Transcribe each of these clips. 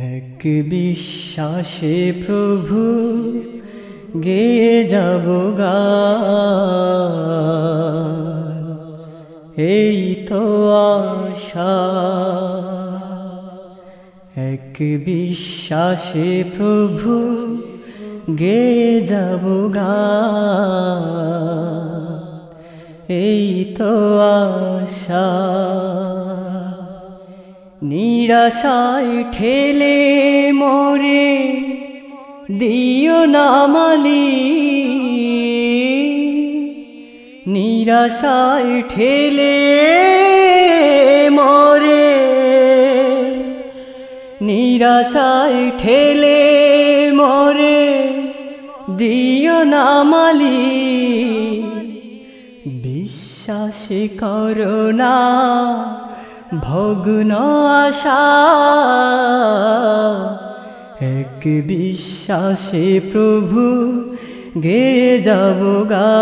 এক বিশ্বাসে প্রভু গে যাব গা। এই তো আশা। এক বিশ্বাসে প্রভু গে যাব গা। এই তো আশা। নিরাশায় ঠেলে মোরে দিও নামালি নিরাশায় ঠেলে মোরে নিরাশায় ঠেলে মোরে দিও নামালি বিশ্বাসে করোনা ভগ্ন আশা, এক বিশ্বাসে প্রভু গে যাব গা।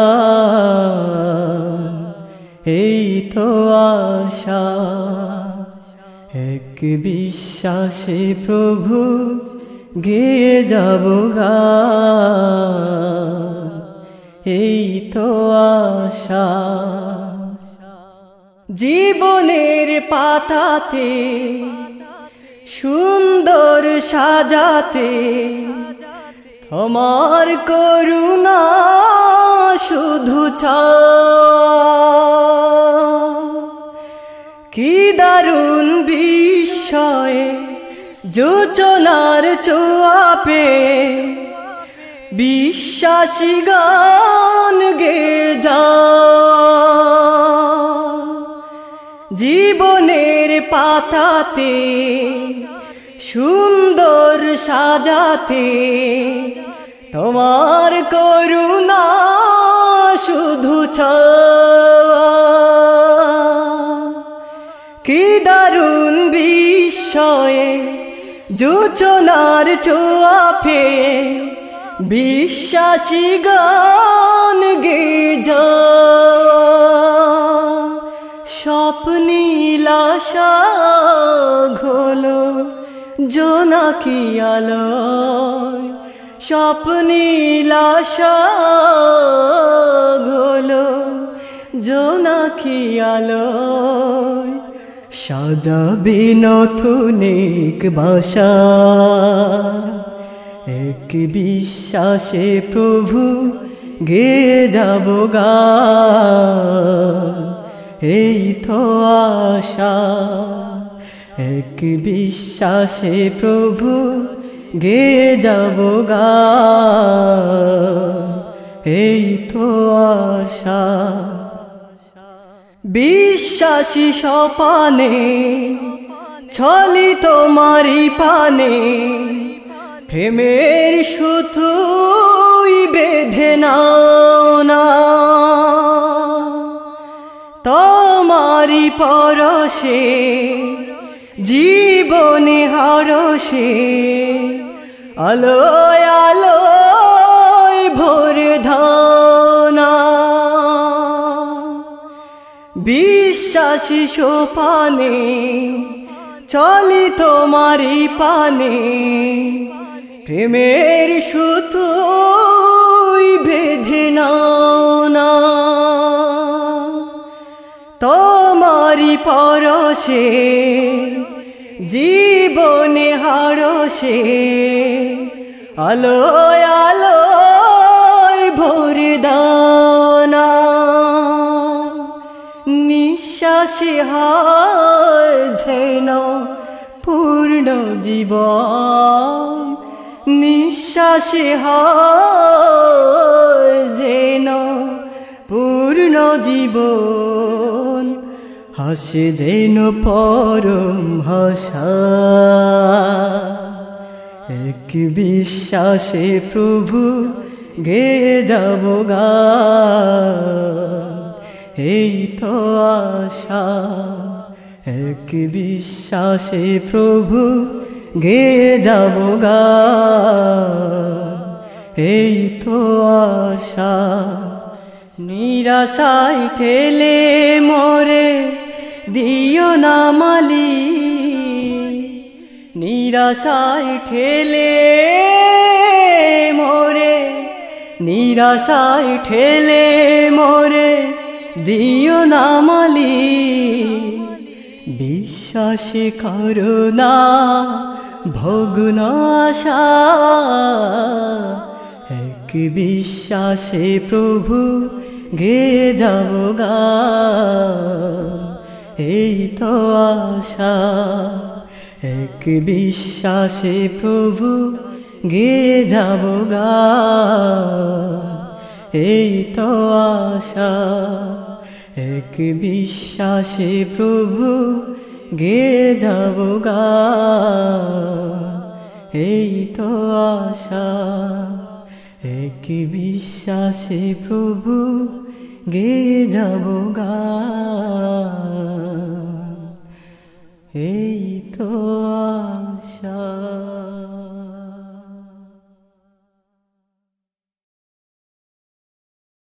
এই তো আশা, এক বিশ্বাসে প্রভু গে যাব গা। এই তো আশা। জীবনের পাতাতে, সুন্দর সাজাতে, তোমার করুণা শুধু কি দারুণ বিস্ময়ে যোচনার চোয়াপে বিশ্বাসী গান গে যা। জীবনের পাতাতে, সুন্দর সাজাতে, তোমার করুণা শুধু কি দারুণ বিস্ময়ে যোচনার চোয়াফে বিশ্বাসী গান গে যা স্বপ্নীলাশা ঘোলো জোনাকি আলোয়? স্বপ্নীলাশা ঘোলো জোনাকি আলোয়? সাজাবে নথুনিক বাসা, এক বিশ্বাসে প্রভু গে যাব গা। এই তো আশা, এক বিশ্বাসে প্রভু গে যাব গা। এই তো আশা, বিশ্বাসী সপানে ছলি তোমারি পানে, প্রেমের সুতুই বেঁধে না পরশে জীবনে হরসে আলো আলো ভোর ধানা। বিশ্বাসী সোপানে চলি তোমারি পানে প্রেমের সুতো পরশে জীবনে হারসে আলো আলো ভোর দানা। নিঃশ্বাসে হায় যেন পূর্ণ জীবন। নিঃশ্বাসে হায় যেন পূর্ণ জীবন। হাসে যেন পরম এক বিশ্বাসে প্রভু গে যাব গা। এই তো আশা। এক বিশ্বাসে প্রভু গে যাব গা। এই তো আশা। নিরাশায় ঠেলে মোরে দিও না মালি, নিরাশায় ঠেলে মোরে, নিরাশায় ঠেলে মোরে, দিও নামালি বিশ্বাসে করুণা ভগ্ন আশা, এক বিশ্বাসে প্রভু গে গা। এই তো আশা, এক বিশ্বাসে প্রভু গে যাব গা। এই তো আশা, এক বিশ্বাসে প্রভু গে যাব গা। এই তো আশা, এক বিশ্বাসে প্রভু গে যাব গা এই